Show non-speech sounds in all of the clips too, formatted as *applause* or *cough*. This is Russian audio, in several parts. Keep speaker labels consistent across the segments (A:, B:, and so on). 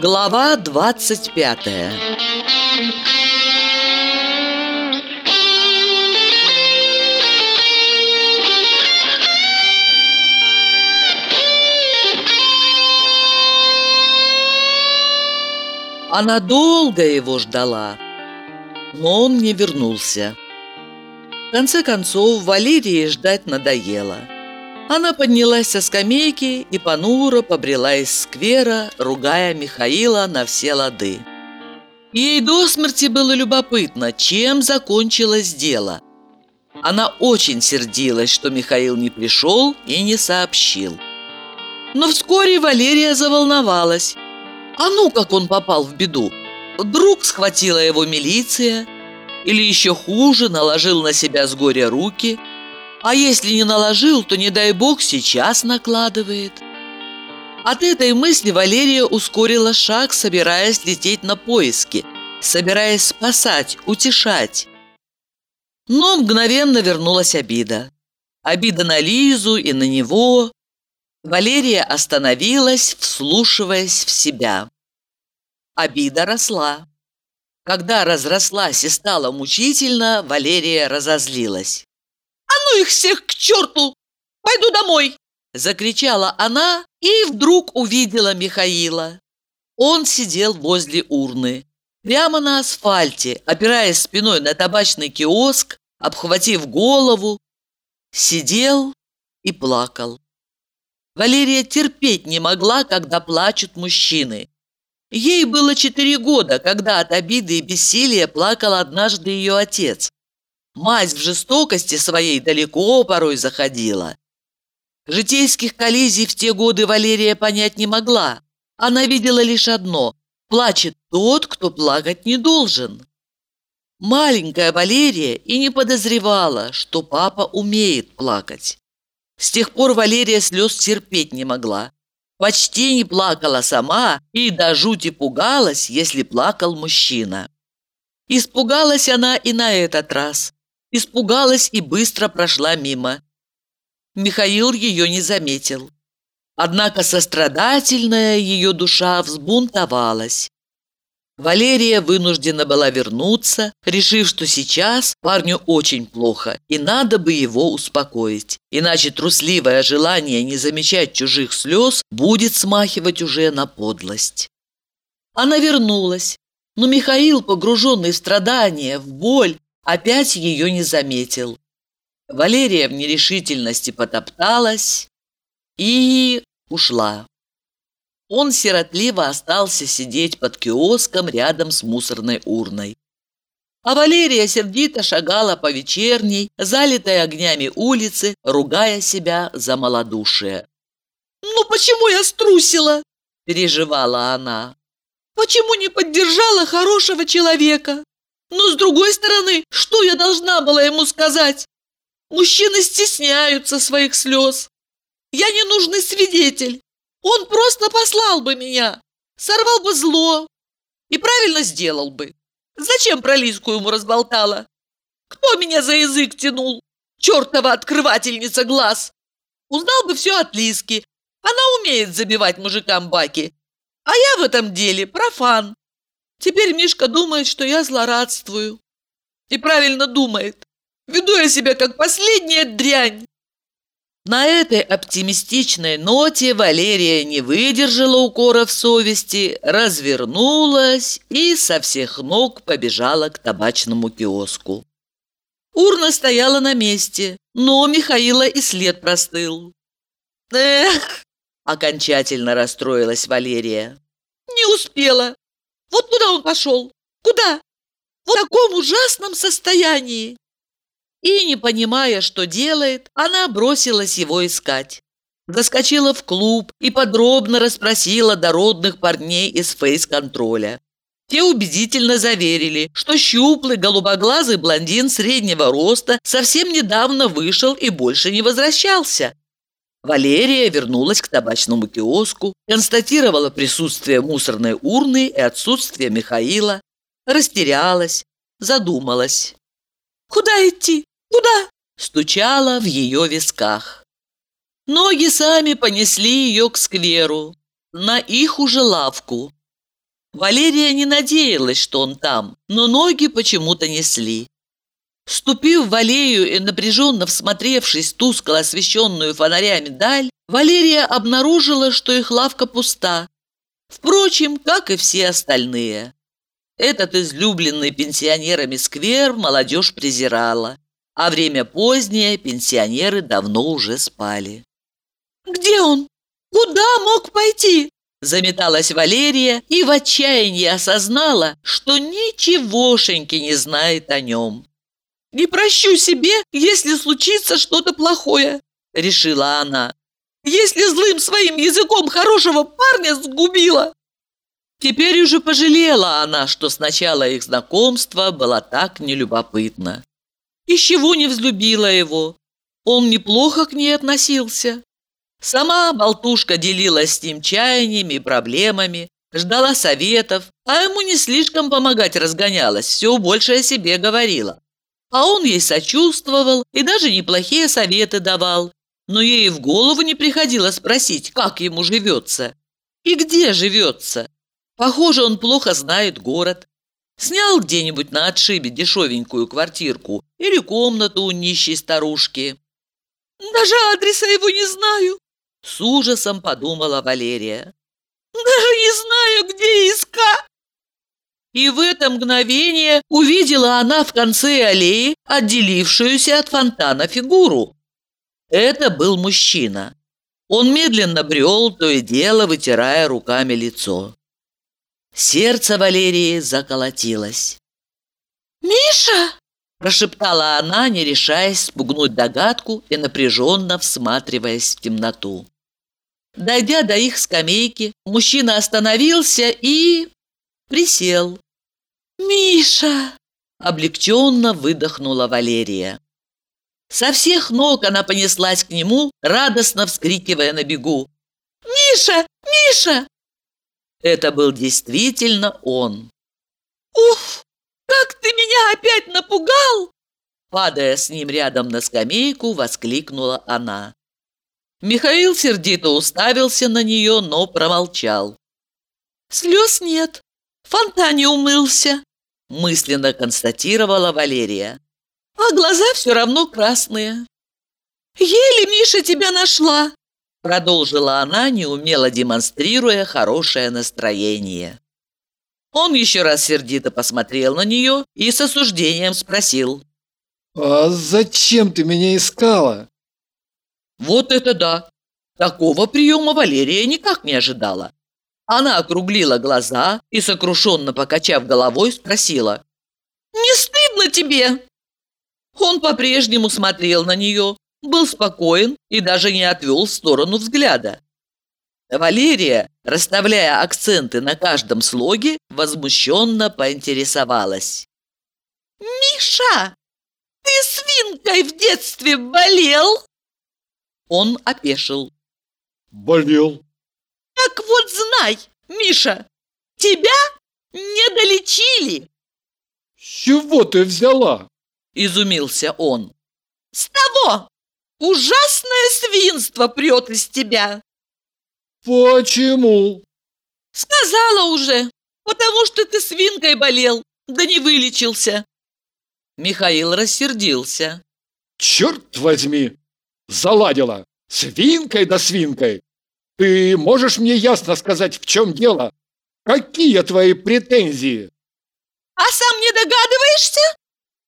A: Глава двадцать пятая Она долго его ждала, но он не вернулся. В конце концов, Валерии ждать надоело. Она поднялась со скамейки и понуро побрела из сквера, ругая Михаила на все лады. Ей до смерти было любопытно, чем закончилось дело. Она очень сердилась, что Михаил не пришел и не сообщил. Но вскоре Валерия заволновалась. А ну, как он попал в беду! Вдруг схватила его милиция, или еще хуже, наложил на себя с горя руки, а если не наложил, то, не дай бог, сейчас накладывает. От этой мысли Валерия ускорила шаг, собираясь лететь на поиски, собираясь спасать, утешать. Но мгновенно вернулась обида. Обида на Лизу и на него, Валерия остановилась, вслушиваясь в себя. Обида росла. Когда разрослась и стала мучительно, Валерия разозлилась.
B: «А ну их всех к черту! Пойду домой!»
A: Закричала она и вдруг увидела Михаила. Он сидел возле урны, прямо на асфальте, опираясь спиной на табачный киоск, обхватив голову, сидел и плакал. Валерия терпеть не могла, когда плачут мужчины. Ей было четыре года, когда от обиды и бессилия плакал однажды ее отец. Мать в жестокости своей далеко порой заходила. Житейских коллизий в те годы Валерия понять не могла. Она видела лишь одно – плачет тот, кто плакать не должен. Маленькая Валерия и не подозревала, что папа умеет плакать. С тех пор Валерия слез терпеть не могла. Почти не плакала сама и до жути пугалась, если плакал мужчина. Испугалась она и на этот раз. Испугалась и быстро прошла мимо. Михаил ее не заметил. Однако сострадательная ее душа взбунтовалась. Валерия вынуждена была вернуться, решив, что сейчас парню очень плохо, и надо бы его успокоить. Иначе трусливое желание не замечать чужих слез будет смахивать уже на подлость. Она вернулась, но Михаил, погруженный в страдания, в боль, опять ее не заметил. Валерия в нерешительности потопталась и ушла. Он сиротливо остался сидеть под киоском рядом с мусорной урной. А Валерия сердито шагала по вечерней, залитой огнями улице, ругая себя за малодушие.
B: «Ну почему я струсила?»
A: – переживала она.
B: «Почему не поддержала хорошего человека? Но с другой стороны, что я должна была ему сказать? Мужчины стесняются своих слез. Я ненужный свидетель. Он просто послал бы меня, сорвал бы зло и правильно сделал бы. Зачем про Лиску ему разболтала? Кто меня за язык тянул? Чертова открывательница глаз! Узнал бы все от Лиски. Она умеет забивать мужикам баки. А я в этом деле профан. Теперь Мишка думает, что я злорадствую. И правильно думает. Веду я себя как последняя дрянь.
A: На этой оптимистичной ноте Валерия не выдержала укора в совести, развернулась и со всех ног побежала к табачному киоску. Урна стояла на месте, но Михаила и след простыл.
B: «Эх!»
A: – окончательно расстроилась Валерия.
B: «Не успела! Вот куда он пошел? Куда? В таком ужасном состоянии!»
A: И, не понимая, что делает, она бросилась его искать. Заскочила в клуб и подробно расспросила дородных парней из фейс-контроля. Те убедительно заверили, что щуплый голубоглазый блондин среднего роста совсем недавно вышел и больше не возвращался. Валерия вернулась к табачному киоску, констатировала присутствие мусорной урны и отсутствие Михаила, растерялась, задумалась.
B: «Куда идти? Куда?»
A: стучала в ее висках. Ноги сами понесли ее к скверу, на их уже лавку. Валерия не надеялась, что он там, но ноги почему-то несли. Ступив в аллею и напряженно всмотревшись тускло освещенную фонарями даль, Валерия обнаружила, что их лавка пуста. Впрочем, как и все остальные. Этот излюбленный пенсионерами сквер молодежь презирала, а время позднее пенсионеры давно уже спали.
B: «Где он? Куда мог пойти?»
A: Заметалась Валерия и в отчаянии осознала, что ничегошеньки не знает о нем.
B: «Не прощу себе, если случится что-то плохое», — решила она. «Если злым своим языком хорошего парня сгубила».
A: Теперь уже пожалела она, что сначала их знакомство было так нелюбопытно. Из чего не взлюбила его? Он неплохо к ней относился. Сама болтушка делилась с ним чаяниями и проблемами, ждала советов, а ему не слишком помогать разгонялась, все больше о себе говорила. А он ей сочувствовал и даже неплохие советы давал, но ей в голову не приходило спросить, как ему живется и где живется. Похоже, он плохо знает город. Снял где-нибудь на отшибе дешевенькую квартирку или комнату у нищей старушки.
B: «Даже адреса его не знаю», —
A: с ужасом подумала Валерия.
B: «Даже не знаю, где искать».
A: И в это мгновение увидела она в конце аллеи отделившуюся от фонтана фигуру. Это был мужчина. Он медленно брел, то и дело вытирая руками лицо. Сердце Валерии заколотилось.
B: «Миша!»
A: – прошептала она, не решаясь спугнуть догадку и напряженно всматриваясь в темноту. Дойдя до их скамейки, мужчина остановился и... присел.
B: «Миша!»
A: – облегченно выдохнула Валерия. Со всех ног она понеслась к нему, радостно вскрикивая на бегу.
B: «Миша! Миша!»
A: Это был действительно он.
B: «Уф! Как ты меня опять напугал!»
A: Падая с ним рядом на скамейку, воскликнула она. Михаил сердито уставился на нее, но промолчал.
B: «Слез нет, фонтане умылся»,
A: мысленно констатировала Валерия.
B: «А глаза все равно красные». «Еле Миша тебя нашла!»
A: Продолжила она, неумело демонстрируя хорошее настроение. Он еще раз сердито посмотрел на нее и с осуждением спросил.
C: «А зачем ты меня искала?»
A: Вот это да! Такого приема Валерия никак не ожидала. Она округлила глаза и, сокрушенно покачав головой, спросила.
B: «Не стыдно тебе?»
A: Он по-прежнему смотрел на нее, был спокоен и даже не отвел в сторону взгляда. Валерия, расставляя акценты на каждом слоге, возмущенно поинтересовалась.
B: «Миша, ты свинкой в детстве болел?»
A: Он опешил.
C: «Болел».
B: «Так вот знай, Миша, тебя не долечили!»
C: «С чего ты взяла?»
A: – изумился он.
B: «С того! Ужасное свинство прет из тебя!»
C: «Почему?»
B: «Сказала уже, потому что ты свинкой болел, да не вылечился!»
A: Михаил рассердился.
C: «Черт возьми! Заладила! Свинкой да свинкой! Ты можешь мне ясно сказать, в чем дело? Какие твои претензии?»
B: «А сам не догадываешься?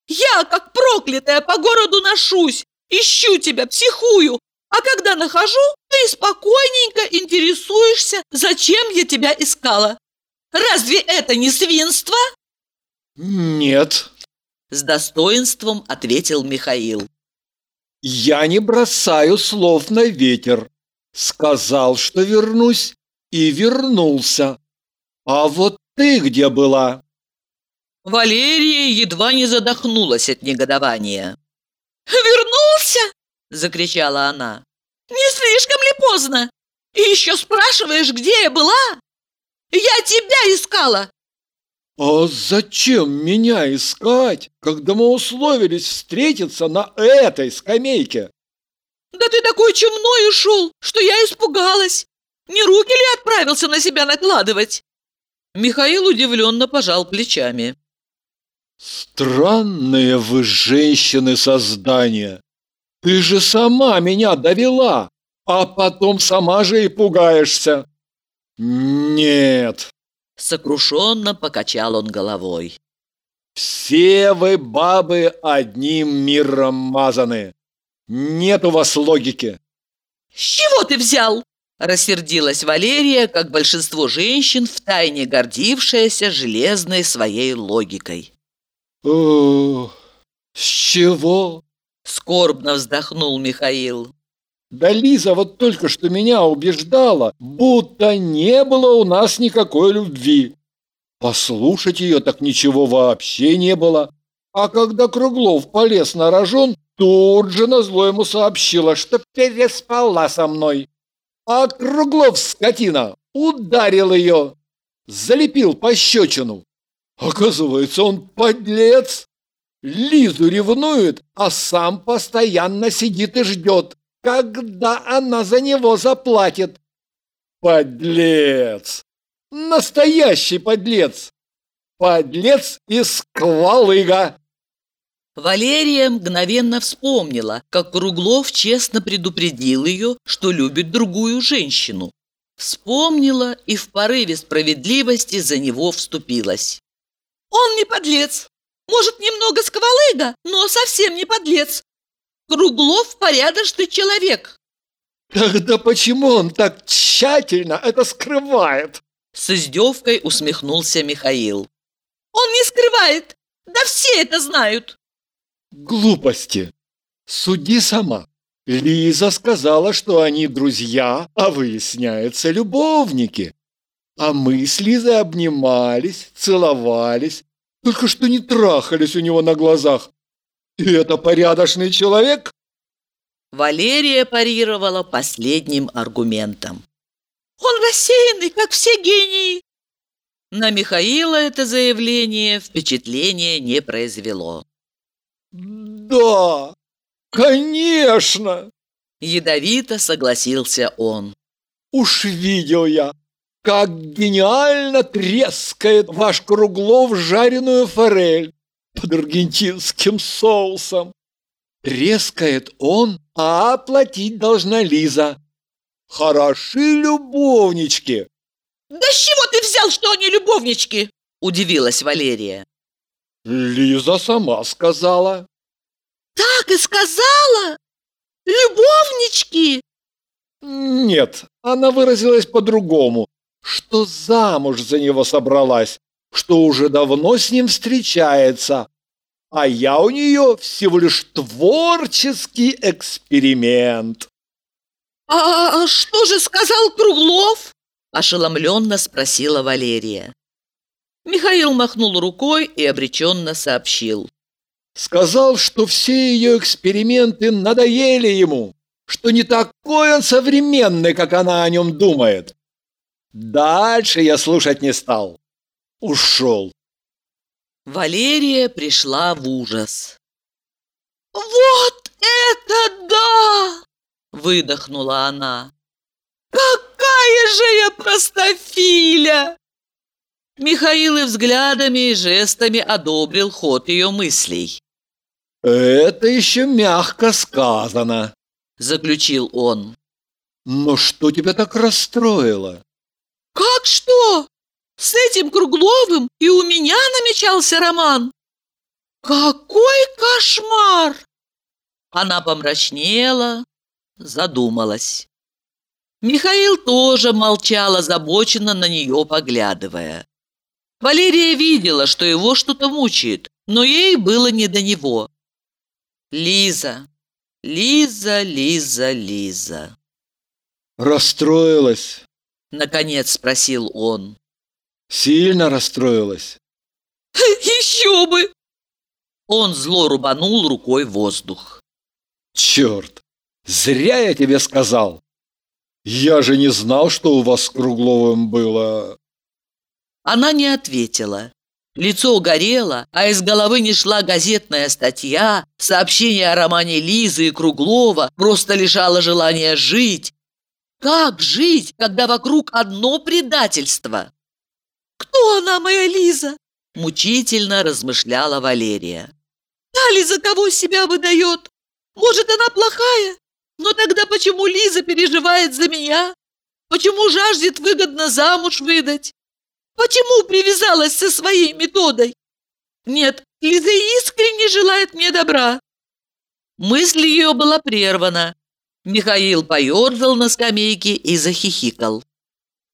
B: Я, как проклятая, по городу ношусь, ищу тебя, психую, а когда нахожу, ты спокойненько интересуешься, зачем я тебя искала. Разве это не свинство?»
C: «Нет», –
A: с достоинством ответил Михаил.
C: «Я не бросаю слов на ветер. Сказал, что вернусь, и вернулся. А вот ты где была?»
A: Валерия едва не задохнулась от негодования.
B: «Вернулся?» – закричала она. «Не слишком ли поздно? И еще спрашиваешь, где я была? Я тебя искала!»
C: «А зачем меня искать, когда мы условились встретиться на этой скамейке?»
B: Да ты такой чумной ушел, что я испугалась. Не руки ли отправился на себя накладывать?»
A: Михаил удивленно пожал плечами.
C: Странные вы женщины создания. Ты же сама меня довела, а потом сама же и пугаешься. Нет.
A: Сокрушенно покачал он головой.
C: Все вы, бабы, одним миром мазаны. Нет у вас логики.
B: С чего ты взял?
A: Рассердилась Валерия, как большинство женщин, втайне гордившаяся железной своей логикой.
C: «О, с чего?»
A: – скорбно вздохнул Михаил.
C: «Да Лиза вот только что меня убеждала, будто не было у нас никакой любви. Послушать ее так ничего вообще не было. А когда Круглов полез на рожон, тут же назло ему сообщила, что переспала со мной. А Круглов, скотина, ударил ее, залепил пощечину. Оказывается, он подлец. Лизу ревнует, а сам постоянно сидит и ждет, когда она за него заплатит. Подлец! Настоящий подлец! Подлец и сквалыга!
A: Валерия мгновенно вспомнила, как Круглов честно предупредил ее, что любит другую женщину. Вспомнила и в порыве справедливости за него вступилась.
B: Он не подлец. Может, немного сквалыга, но совсем не подлец. Круглов порядочный человек.
C: Тогда почему он так тщательно это скрывает?
A: С издевкой усмехнулся Михаил.
B: Он не скрывает. Да все это знают.
C: Глупости. Суди сама. Лиза сказала, что они друзья, а выясняется любовники. А мы с Лизой обнимались, целовались, только что не трахались у него на глазах. И это порядочный человек?
A: Валерия парировала последним аргументом.
B: Он рассеянный, как все гении.
A: На Михаила это заявление впечатления не произвело.
C: «Да, конечно!»
A: Ядовито согласился он.
C: «Уж видел я, как гениально трескает ваш Круглов жареную форель под аргентинским соусом. Трескает он, а оплатить должна Лиза. Хороши любовнички.
B: Да с чего ты взял, что они любовнички?
A: Удивилась Валерия.
C: Лиза сама сказала.
B: Так и сказала? Любовнички?
C: Нет, она выразилась по-другому что замуж за него собралась, что уже давно с ним встречается, а я у нее всего лишь творческий эксперимент.
B: «А, -а что же сказал Круглов?»
A: – ошеломленно спросила Валерия. Михаил махнул рукой и обреченно сообщил.
C: Сказал, что все ее эксперименты надоели ему, что не такой он современный, как она о нем думает. Дальше я слушать не стал. Ушел.
A: Валерия пришла в ужас.
B: «Вот это да!»
A: – выдохнула она.
B: «Какая же я простофиля!»
A: Михаил и взглядами и жестами одобрил ход ее мыслей.
C: «Это еще мягко сказано», –
A: заключил он.
C: «Но что тебя так расстроило?»
B: «Как что? С этим Кругловым и у меня намечался роман? Какой кошмар!»
A: Она помрачнела, задумалась. Михаил тоже молчал, озабоченно на нее поглядывая. Валерия видела, что его что-то мучает, но ей было не до него. Лиза, Лиза, Лиза, Лиза.
C: Расстроилась.
A: Наконец спросил он.
C: Сильно расстроилась? *laughs*
B: Еще бы!
A: Он зло рубанул рукой воздух.
C: Черт! Зря я тебе сказал! Я же не знал, что у вас с Кругловым было.
A: Она не ответила. Лицо горело, а из головы не шла газетная статья, сообщение о романе Лизы и Круглова, просто лежало желание жить. Как жить, когда вокруг одно предательство?
B: «Кто она, моя Лиза?»
A: – мучительно размышляла Валерия.
B: «Та ли за кого себя выдает? Может, она плохая? Но тогда почему Лиза переживает за меня? Почему жаждет выгодно замуж выдать? Почему привязалась со своей методой? Нет, Лиза искренне желает мне добра.
A: Мысль ее была прервана. Михаил поерзал на скамейке и захихикал.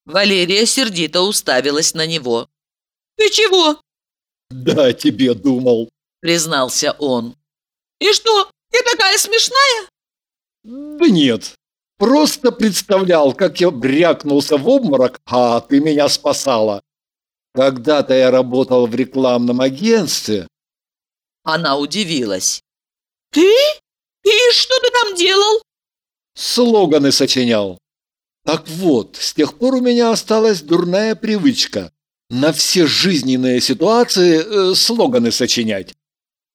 A: Валерия сердито уставилась на него.
B: «Ты чего?»
C: «Да, тебе думал», —
A: признался он.
B: «И что, ты такая смешная?»
C: «Да нет, просто представлял, как я брякнулся в обморок, а ты меня спасала. Когда-то я работал в рекламном агентстве.
A: Она удивилась.
B: Ты? И что ты там делал?
C: Слоганы сочинял. Так вот, с тех пор у меня осталась дурная привычка на все жизненные ситуации э, слоганы сочинять.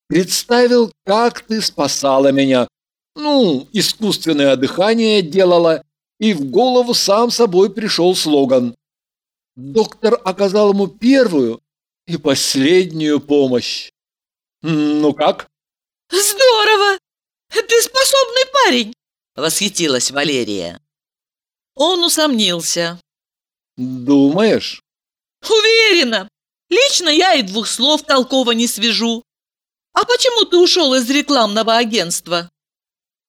C: Представил, как ты спасала меня. Ну, искусственное дыхание делала, и в голову сам собой пришел слоган. Доктор оказал ему первую и последнюю помощь. Ну как?
B: Здорово! Ты способный парень!
A: Восхитилась Валерия. Он усомнился.
C: Думаешь?
B: Уверена. Лично я и двух слов толково не свяжу. А почему ты ушел из рекламного агентства?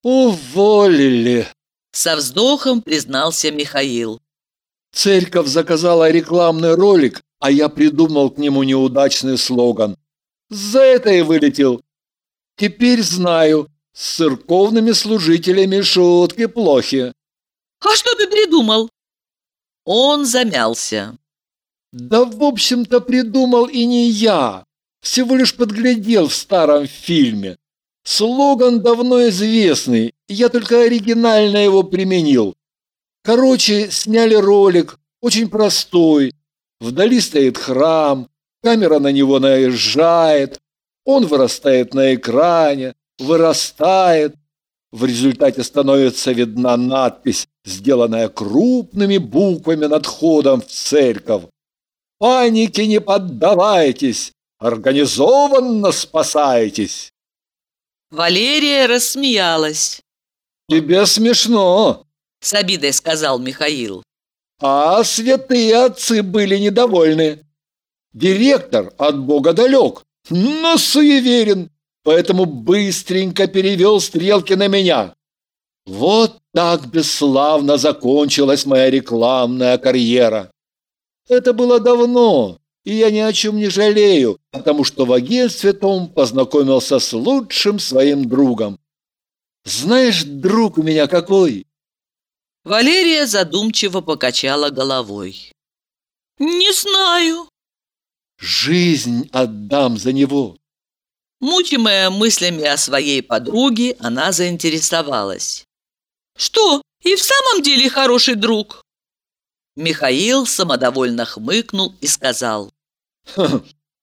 C: Уволили.
A: Со вздохом признался Михаил.
C: Церковь заказала рекламный ролик, а я придумал к нему неудачный слоган. За это и вылетел. Теперь знаю, с церковными служителями шутки плохи.
B: А что ты придумал?
A: Он замялся.
C: Да, в общем-то, придумал и не я. Всего лишь подглядел в старом фильме. Слоган давно известный, я только оригинально его применил. Короче, сняли ролик, очень простой. Вдали стоит храм, камера на него наезжает, он вырастает на экране, вырастает. В результате становится видна надпись, сделанная крупными буквами над входом в церковь. «Панике не поддавайтесь, организованно спасайтесь!»
A: Валерия рассмеялась.
C: «Тебе смешно!»
A: С обидой сказал Михаил.
C: А святые отцы были недовольны. Директор от Бога далек, но суеверен, поэтому быстренько перевел стрелки на меня. Вот так бесславно закончилась моя рекламная карьера. Это было давно, и я ни о чем не жалею, потому что в агентстве том познакомился с лучшим своим другом. Знаешь, друг у меня какой?
A: Валерия задумчиво покачала головой.
B: «Не знаю».
C: «Жизнь отдам за него».
A: Мучимая мыслями о своей подруге, она заинтересовалась.
B: «Что, и в самом деле хороший друг?»
A: Михаил самодовольно хмыкнул и сказал.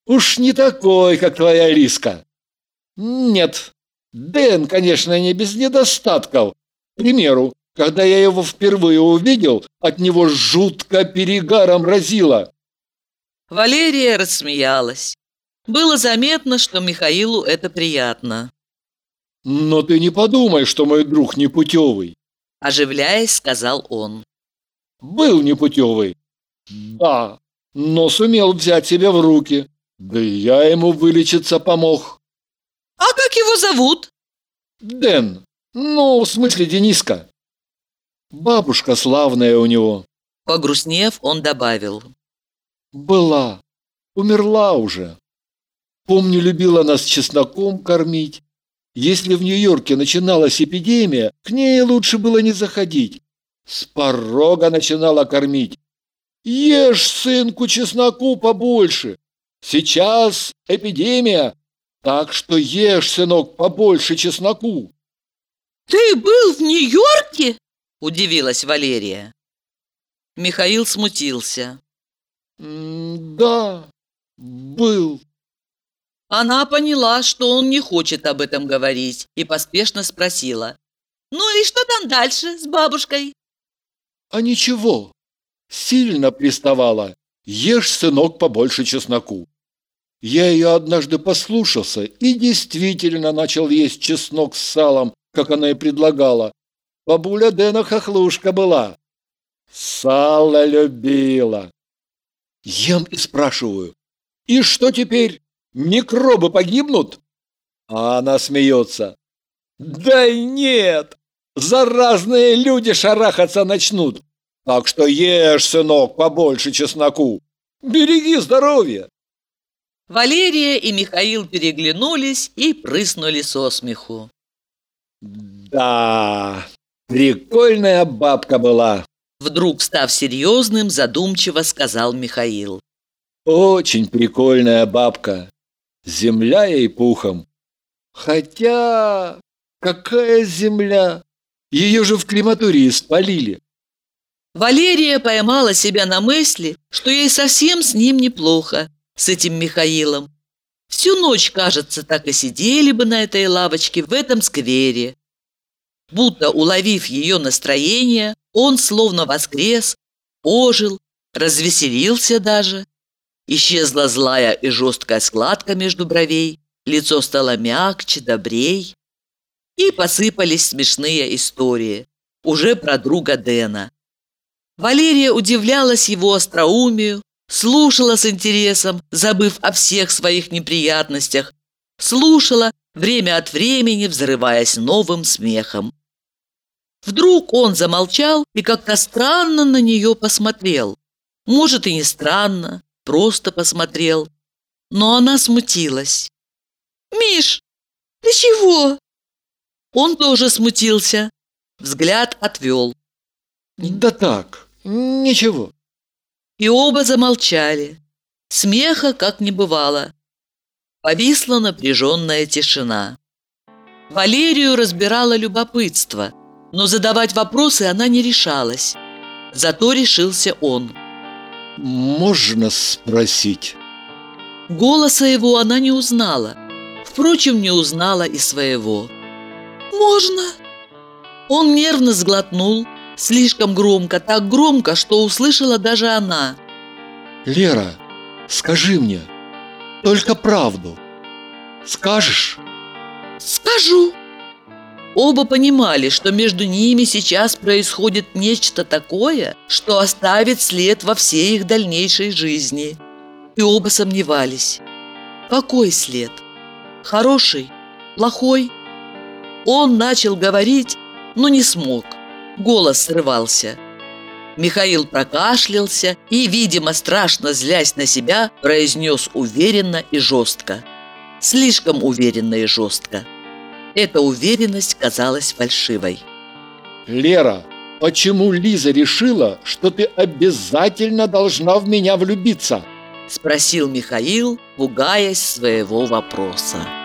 C: «Уж не такой, как твоя Лиска. Нет, Дэн, конечно, не без недостатков. К примеру, когда я его впервые увидел, от него жутко перегаром разило.
A: Валерия рассмеялась. Было заметно, что Михаилу это приятно.
C: «Но ты не подумай, что мой друг непутевый», –
A: оживляясь, сказал он.
C: «Был непутевый. Да, но сумел взять себя в руки. Да и я ему вылечиться помог».
B: «А как его зовут?»
C: «Дэн. Ну, в смысле Дениска». Бабушка славная у него.
A: Погрустнев, он добавил.
C: Была. Умерла уже. Помню, любила нас чесноком кормить. Если в Нью-Йорке начиналась эпидемия, к ней лучше было не заходить. С порога начинала кормить. Ешь, сынку, чесноку побольше. Сейчас эпидемия, так что ешь, сынок, побольше чесноку.
B: Ты был в Нью-Йорке?
A: – удивилась Валерия. Михаил смутился.
C: «Да, Был.
A: Она поняла, что он не хочет об этом говорить, и поспешно спросила.
B: «Ну и что там дальше с бабушкой?»
C: А ничего, сильно приставала. Ешь, сынок, побольше чесноку. Я ее однажды послушался и действительно начал есть чеснок с салом, как она и предлагала. Бабуля Дэна хохлушка была. Сало любила. Ем и спрашиваю, и что теперь, микробы погибнут? А она смеется. Да нет, заразные люди шарахаться начнут. Так что ешь, сынок, побольше чесноку. Береги здоровье.
A: Валерия и Михаил переглянулись и прыснули со смеху.
C: Да, прикольная бабка была.
A: Вдруг, став серьезным, задумчиво сказал Михаил.
C: Очень прикольная бабка. Земля ей пухом. Хотя, какая земля? Ее же в крематории спалили.
A: Валерия поймала себя на мысли, что ей совсем с ним неплохо, с этим Михаилом. Всю ночь, кажется, так и сидели бы на этой лавочке в этом сквере. Будто уловив ее настроение, он словно воскрес, ожил, развеселился даже. Исчезла злая и жесткая складка между бровей, лицо стало мягче, добрей. И посыпались смешные истории, уже про друга Дэна. Валерия удивлялась его остроумию, слушала с интересом, забыв о всех своих неприятностях, слушала, время от времени взрываясь новым смехом. Вдруг он замолчал и как-то странно на нее посмотрел. Может, и не странно, просто посмотрел. Но она смутилась.
B: «Миш, ты чего?»
A: Он тоже смутился. Взгляд отвел.
C: «Да так, ничего».
A: И оба замолчали. Смеха как не бывало. Повисла напряженная тишина. Валерию разбирало любопытство – но задавать вопросы она не решалась. Зато решился он.
C: «Можно спросить?»
A: Голоса его она не узнала. Впрочем, не узнала и своего.
B: «Можно?»
A: Он нервно сглотнул, слишком громко, так громко, что услышала даже она.
C: «Лера, скажи мне, только правду. Скажешь?»
B: «Скажу!»
A: Оба понимали, что между ними сейчас происходит нечто такое, что оставит след во всей их дальнейшей жизни. И оба сомневались. Какой след? Хороший? Плохой? Он начал говорить, но не смог. Голос срывался. Михаил прокашлялся и, видимо, страшно злясь на себя, произнес уверенно и жестко. Слишком уверенно и жестко. Эта уверенность казалась фальшивой.
C: Лера, почему Лиза решила, что ты обязательно должна в меня влюбиться?
A: Спросил Михаил, пугаясь своего вопроса.